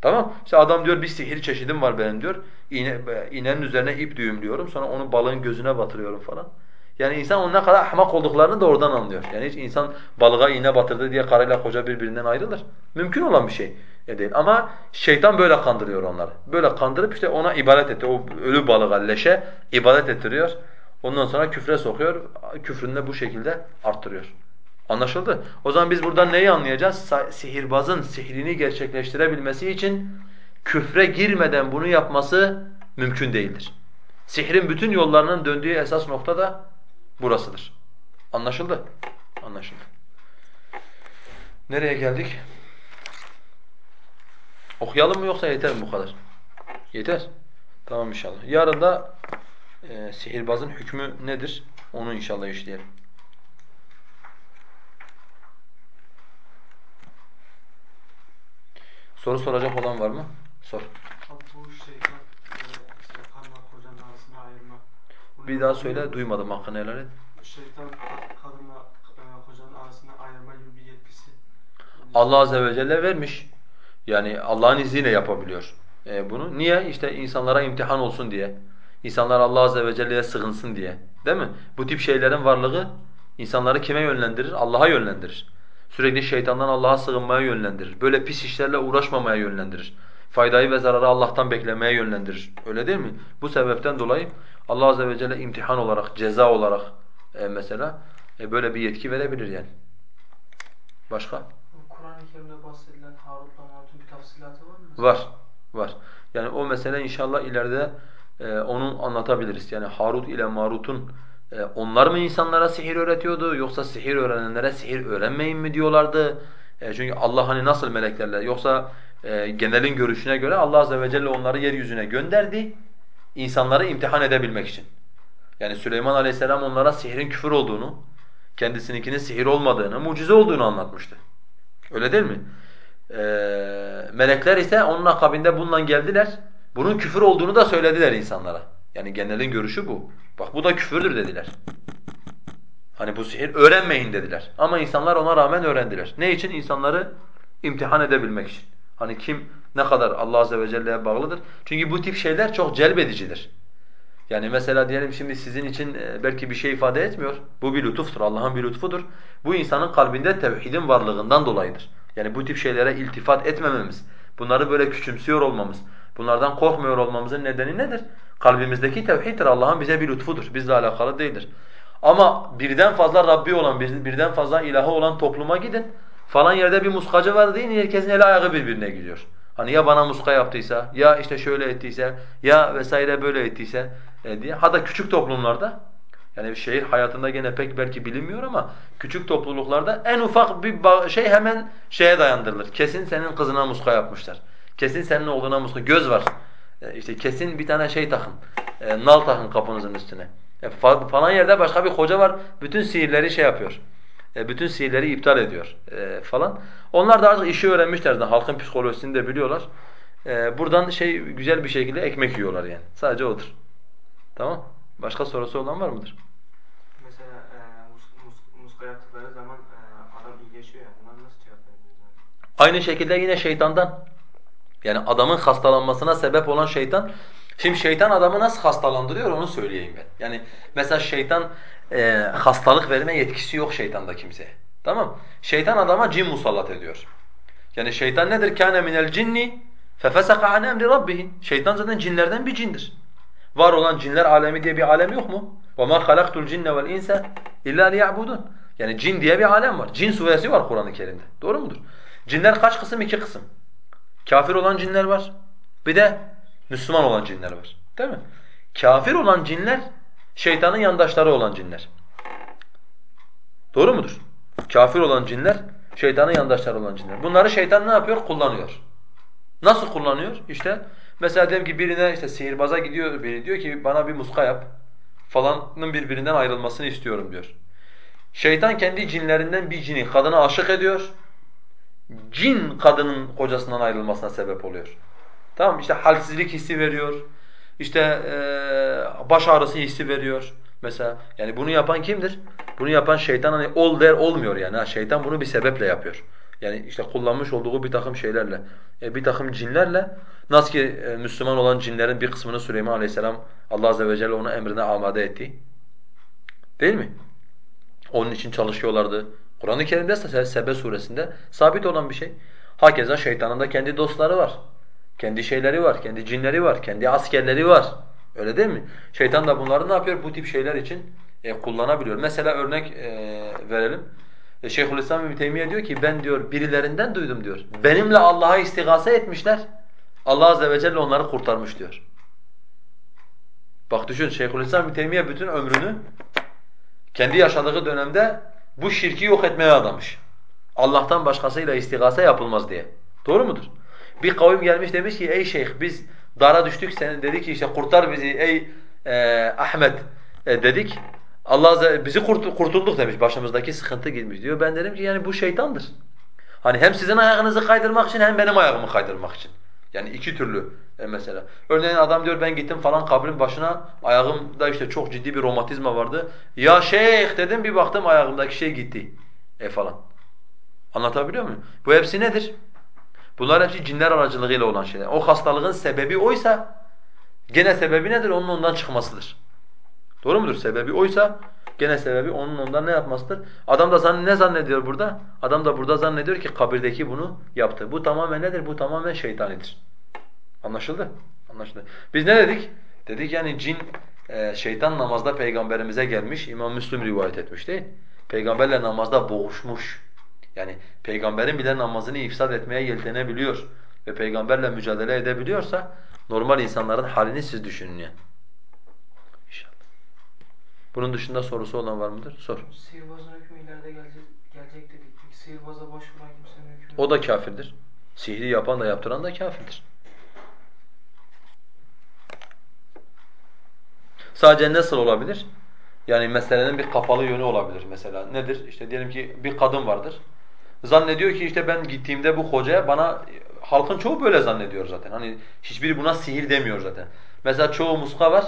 Speaker 2: Tamam? İşte adam diyor bir sihir çeşidim var benim diyor. İğne, iğnenin üzerine ip düğümlüyorum. Sonra onu balığın gözüne batırıyorum falan. Yani insan onun ne kadar ahmak olduklarını da oradan anlıyor. Yani hiç insan balığa iğne batırdı diye karıyla koca birbirinden ayrılır. Mümkün olan bir şey E değil. Ama şeytan böyle kandırıyor onları. Böyle kandırıp işte ona ibadet etti. O ölü balığa, leşe ibadet ettiriyor. Ondan sonra küfre sokuyor. Küfrünü de bu şekilde arttırıyor. Anlaşıldı? O zaman biz buradan neyi anlayacağız? Sihirbazın sihrini gerçekleştirebilmesi için küfre girmeden bunu yapması mümkün değildir. Sihrin bütün yollarının döndüğü esas nokta da burasıdır. Anlaşıldı? Anlaşıldı. Nereye geldik? Okuyalım mı yoksa yeter mi bu kadar? Yeter. Tamam inşallah. Yarın da e, sihirbazın hükmü nedir? Onu inşallah işleyelim. Soru soracak olan var mı? Sor.
Speaker 3: bu şeytan e, işte parmak kocanın arasında ayırma. Bunu
Speaker 2: Bir daha söyle, duymadım hakkını helal et.
Speaker 3: Şeytan kad- kadınla e, kocanın arasında ayırma gibi bir yetkisi.
Speaker 2: Allah azze ve celle vermiş. Yani Allah'ın izniyle yapabiliyor e, bunu. Niye? İşte insanlara imtihan olsun diye. İnsanlar Allah azze ve celle'ye sığınsın diye. Değil mi? Bu tip şeylerin varlığı insanları kime yönlendirir? Allah'a yönlendirir. Sürekli şeytandan Allah'a sığınmaya yönlendirir. Böyle pis işlerle uğraşmamaya yönlendirir. Faydayı ve zararı Allah'tan beklemeye yönlendirir. Öyle değil mi? Bu sebepten dolayı Allah azze ve celle imtihan olarak, ceza olarak e, mesela e, böyle bir yetki verebilir yani. Başka?
Speaker 3: Kur'an-ı Kerim'de bahsedilen Harut'la Marut'un bir tafsilatı var mı?
Speaker 2: Var, var. Yani o mesele inşallah ileride e, onu anlatabiliriz. Yani Harut ile Marut'un e, onlar mı insanlara sihir öğretiyordu yoksa sihir öğrenenlere sihir öğrenmeyin mi diyorlardı? E, çünkü Allah hani nasıl meleklerle yoksa e, genelin görüşüne göre Allah azze ve celle onları yeryüzüne gönderdi insanları imtihan edebilmek için. Yani Süleyman aleyhisselam onlara sihrin küfür olduğunu, kendisininkinin sihir olmadığını, mucize olduğunu anlatmıştı. Öyle değil mi? Ee, melekler ise onun akabinde bununla geldiler. Bunun küfür olduğunu da söylediler insanlara. Yani genelin görüşü bu. Bak bu da küfürdür dediler. Hani bu sihir öğrenmeyin dediler. Ama insanlar ona rağmen öğrendiler. Ne için? İnsanları imtihan edebilmek için. Hani kim ne kadar Allah azze ve celle'ye bağlıdır? Çünkü bu tip şeyler çok celbedicidir. Yani mesela diyelim şimdi sizin için e, belki bir şey ifade etmiyor. Bu bir lütuftur, Allah'ın bir lütfudur. Bu insanın kalbinde tevhidin varlığından dolayıdır. Yani bu tip şeylere iltifat etmememiz, bunları böyle küçümsüyor olmamız, bunlardan korkmuyor olmamızın nedeni nedir? Kalbimizdeki tevhiddir, Allah'ın bize bir lütfudur, bizle alakalı değildir. Ama birden fazla Rabbi olan, birden fazla ilahı olan topluma gidin. Falan yerde bir muskacı var deyin, herkesin eli ayağı birbirine gidiyor. Hani ya bana muska yaptıysa, ya işte şöyle ettiyse, ya vesaire böyle ettiyse e, diye. Hatta küçük toplumlarda, yani şehir hayatında gene pek belki bilinmiyor ama küçük topluluklarda en ufak bir şey hemen şeye dayandırılır. Kesin senin kızına muska yapmışlar. Kesin senin oğluna muska. Göz var. E, işte kesin bir tane şey takın. E, nal takın kapınızın üstüne. E, falan yerde başka bir hoca var. Bütün sihirleri şey yapıyor. E, bütün sihirleri iptal ediyor e, falan. Onlar da artık işi öğrenmişler. Halkın psikolojisini de biliyorlar. E, buradan şey güzel bir şekilde ekmek yiyorlar yani. Sadece odur. Tamam. Başka sorusu olan var mıdır?
Speaker 3: Mesela e, mus, mus, muska yaptıkları zaman e, adam iyileşiyor ya. Buna nasıl cevap?
Speaker 2: Aynı şekilde yine şeytandan. Yani adamın hastalanmasına sebep olan şeytan. Şimdi şeytan adamı nasıl hastalandırıyor onu söyleyeyim ben. Yani mesela şeytan e, hastalık verme yetkisi yok şeytanda kimseye. Tamam? Şeytan adama cin musallat ediyor. Yani şeytan nedir? Kana minel cinni fefesaka an emri rabbih. Şeytan zaten cinlerden bir cindir. Var olan cinler alemi diye bir alem yok mu? Ve ma halaktul cinne vel insa illa liya'budun. Yani cin diye bir alem var. Cin suresi var Kur'an-ı Kerim'de. Doğru mudur? Cinler kaç kısım? İki kısım. Kafir olan cinler var. Bir de Müslüman olan cinler var. Değil mi? Kafir olan cinler şeytanın yandaşları olan cinler. Doğru mudur? Kafir olan cinler şeytanın yandaşları olan cinler. Bunları şeytan ne yapıyor? Kullanıyor. Nasıl kullanıyor? İşte mesela diyelim ki birine işte sihirbaza gidiyor biri diyor ki bana bir muska yap. Falanın birbirinden ayrılmasını istiyorum diyor. Şeytan kendi cinlerinden bir cini kadına aşık ediyor. Cin kadının kocasından ayrılmasına sebep oluyor. Tamam işte halsizlik hissi veriyor. İşte ee, baş ağrısı hissi veriyor mesela. Yani bunu yapan kimdir? Bunu yapan şeytan hani ol der olmuyor yani. Şeytan bunu bir sebeple yapıyor. Yani işte kullanmış olduğu bir takım şeylerle, e, bir takım cinlerle nasıl ki e, Müslüman olan cinlerin bir kısmını Süleyman Aleyhisselam Allah azze ve celle ona emrine amade etti. Değil mi? Onun için çalışıyorlardı. Kur'an-ı Kerim'de Sebe suresinde sabit olan bir şey. Hakeza şeytanın da kendi dostları var. Kendi şeyleri var, kendi cinleri var, kendi askerleri var. Öyle değil mi? Şeytan da bunları ne yapıyor? Bu tip şeyler için e, kullanabiliyor. Mesela örnek e, verelim. E, Şeyhülislam İbn Teymiye diyor ki ben diyor birilerinden duydum diyor. Benimle Allah'a istigase etmişler. Allah azze ve celle onları kurtarmış diyor. Bak düşün Şeyhülislam İbn Teymiye bütün ömrünü kendi yaşadığı dönemde bu şirki yok etmeye adamış. Allah'tan başkasıyla istigase yapılmaz diye. Doğru mudur? Bir kavim gelmiş demiş ki ey şeyh biz dara düştük senin dedi ki işte kurtar bizi ey e, Ahmet e, dedik. Allah azze bizi kurt, kurtulduk demiş başımızdaki sıkıntı gitmiş diyor. Ben dedim ki yani bu şeytandır. Hani hem sizin ayağınızı kaydırmak için hem benim ayağımı kaydırmak için. Yani iki türlü e mesela. Örneğin adam diyor ben gittim falan kabrin başına ayağımda işte çok ciddi bir romatizma vardı. Ya şeyh dedim bir baktım ayağımdaki şey gitti. E falan. Anlatabiliyor muyum? Bu hepsi nedir? Bunlar hepsi cinler aracılığıyla olan şeyler. O hastalığın sebebi oysa gene sebebi nedir? Onun ondan çıkmasıdır. Doğru mudur? Sebebi oysa gene sebebi onun ondan ne yapmasıdır? Adam da zann ne zannediyor burada? Adam da burada zannediyor ki kabirdeki bunu yaptı. Bu tamamen nedir? Bu tamamen şeytanidir. Anlaşıldı? Anlaşıldı. Biz ne dedik? Dedik yani cin e, şeytan namazda peygamberimize gelmiş. İmam Müslim rivayet etmiş değil Peygamberle namazda boğuşmuş. Yani peygamberin bile namazını ifsad etmeye yeltenebiliyor ve peygamberle mücadele edebiliyorsa normal insanların halini siz düşünün yani. İnşallah. Bunun dışında sorusu olan var mıdır? Sor.
Speaker 4: Sihirbazın hükmü ileride gelecek, gelecek dedik. Peki sihirbaza başvuran kimsenin hükmü?
Speaker 2: O da kafirdir. Sihri yapan da yaptıran da kafirdir. Sadece nasıl olabilir? Yani meselenin bir kapalı yönü olabilir mesela. Nedir? İşte diyelim ki bir kadın vardır. Zannediyor ki işte ben gittiğimde bu hocaya bana halkın çoğu böyle zannediyor zaten. Hani hiçbiri buna sihir demiyor zaten. Mesela çoğu muska var.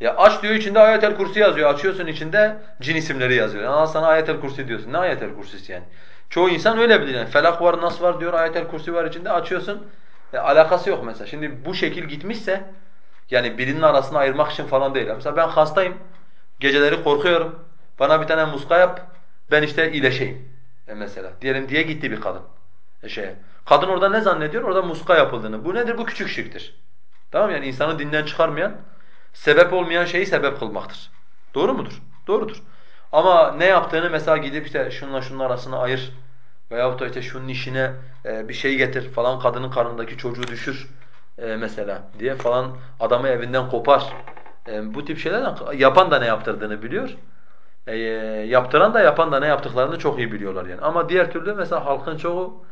Speaker 2: Ya aç diyor içinde ayetel kursi yazıyor. Açıyorsun içinde cin isimleri yazıyor. Yani sana ayetel kursi diyorsun. Ne ayetel kursisi yani? Çoğu insan öyle bilir yani. Felak var, nas var diyor, ayetel kursi var içinde açıyorsun. E, alakası yok mesela. Şimdi bu şekil gitmişse yani birinin arasını ayırmak için falan değil. Mesela ben hastayım. Geceleri korkuyorum. Bana bir tane muska yap. Ben işte iyileşeyim. E mesela. Diyelim diye gitti bir kadın. E şeye. Kadın orada ne zannediyor? Orada muska yapıldığını. Bu nedir? Bu küçük şirktir. Tamam yani insanı dinden çıkarmayan, sebep olmayan şeyi sebep kılmaktır. Doğru mudur? Doğrudur. Ama ne yaptığını mesela gidip işte şunla şunun arasını ayır veyahut da işte şunun işine e, bir şey getir falan kadının karnındaki çocuğu düşür e, mesela diye falan adamı evinden kopar. E, bu tip şeylerden yapan da ne yaptırdığını biliyor. E, yaptıran da yapan da ne yaptıklarını çok iyi biliyorlar yani. Ama diğer türlü mesela halkın çoğu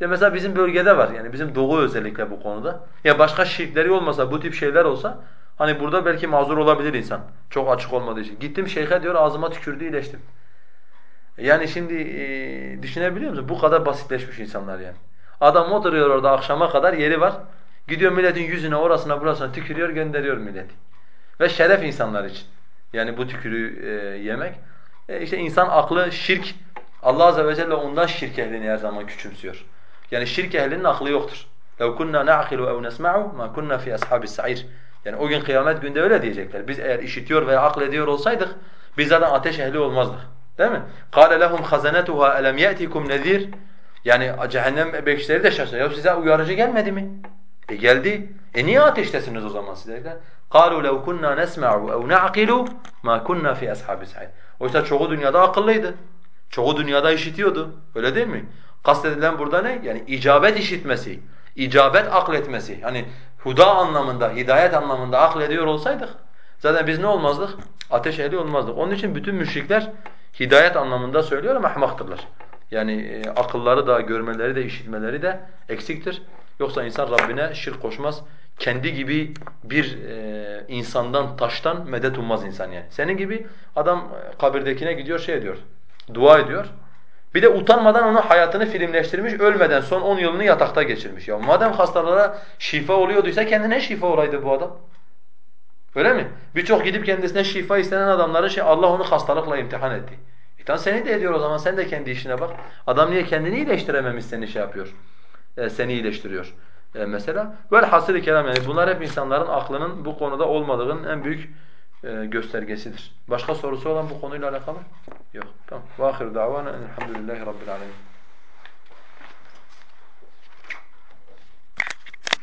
Speaker 2: işte mesela bizim bölgede var yani bizim doğu özellikle bu konuda. Ya başka şirkleri olmasa bu tip şeyler olsa hani burada belki mazur olabilir insan. Çok açık olmadığı için. Gittim şeyhe diyor ağzıma tükürdü iyileştim. Yani şimdi e, düşünebiliyor musun? Bu kadar basitleşmiş insanlar yani. Adam oturuyor orada akşama kadar yeri var. Gidiyor milletin yüzüne orasına burasına tükürüyor gönderiyor milleti. Ve şeref insanlar için. Yani bu tükürüğü e, yemek. E işte insan aklı şirk, Allah Azze ve Celle ondan şirk ehlini her zaman küçümsüyor. Yani şirk ehlinin aklı yoktur. لَوْ كُنَّا نَعْقِلُ اَوْ نَسْمَعُ مَا كُنَّا فِي أَصْحَابِ السَّعِيرِ Yani o gün kıyamet günde öyle diyecekler. Biz eğer işitiyor veya aklediyor olsaydık biz zaten ateş ehli olmazdık. Değil mi? قَالَ لَهُمْ خَزَنَتُهَا أَلَمْ يَأْتِكُمْ نَذِيرٌ Yani cehennem bekçileri de şaşırıyor. Ya size uyarıcı gelmedi mi? E geldi. E niye ateştesiniz o zaman siz? قالوا لو كنا نسمع أو نعقل ما كنا في أصحاب السعير. Oysa çoğu dünyada akıllıydı. Çoğu dünyada işitiyordu. Öyle değil mi? Kastedilen burada ne? Yani icabet işitmesi, icabet akletmesi. Hani huda anlamında, hidayet anlamında aklediyor olsaydık zaten biz ne olmazdık? Ateş ehli olmazdık. Onun için bütün müşrikler hidayet anlamında söylüyorum ahmaktırlar. Yani e, akılları da, görmeleri de, işitmeleri de eksiktir. Yoksa insan Rabbine şirk koşmaz kendi gibi bir e, insandan, taştan medet ummaz insan yani. Senin gibi adam e, kabirdekine gidiyor şey diyor, dua ediyor. Bir de utanmadan onu hayatını filmleştirmiş, ölmeden son 10 yılını yatakta geçirmiş. Ya madem hastalara şifa oluyorduysa kendine şifa olaydı bu adam. Öyle mi? Birçok gidip kendisine şifa istenen adamların şey Allah onu hastalıkla imtihan etti. E seni de ediyor o zaman sen de kendi işine bak. Adam niye kendini iyileştirememiş seni şey yapıyor? E, seni iyileştiriyor e, mesela. Velhasıl kelam yani bunlar hep insanların aklının bu konuda olmadığının en büyük e, göstergesidir. Başka sorusu olan bu konuyla alakalı? Yok. Tamam. Ve ahir davana elhamdülillahi rabbil alemin.